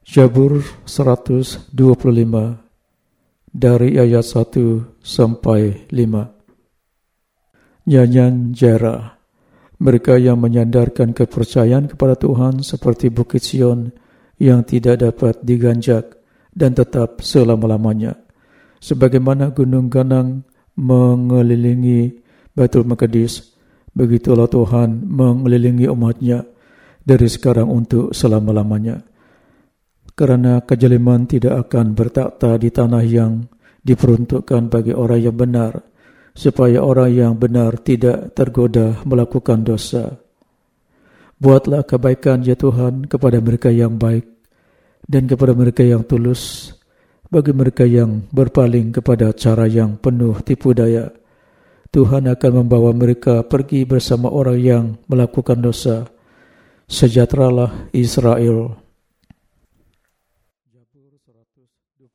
Jabur 125 dari ayat 1 sampai 5. Nyanyian Jera Mereka yang menyandarkan kepercayaan kepada Tuhan seperti Bukit Sion yang tidak dapat diganjak dan tetap selama-lamanya. Sebagaimana gunung ganang mengelilingi Baitul Maqdis, begitulah Tuhan mengelilingi umatnya dari sekarang untuk selama-lamanya. Kerana kejaliman tidak akan bertakhta di tanah yang diperuntukkan bagi orang yang benar, supaya orang yang benar tidak tergoda melakukan dosa. Buatlah kebaikan ya Tuhan kepada mereka yang baik dan kepada mereka yang tulus, bagi mereka yang berpaling kepada cara yang penuh tipu daya. Tuhan akan membawa mereka pergi bersama orang yang melakukan dosa. Sejahteralah Israel. Mazmur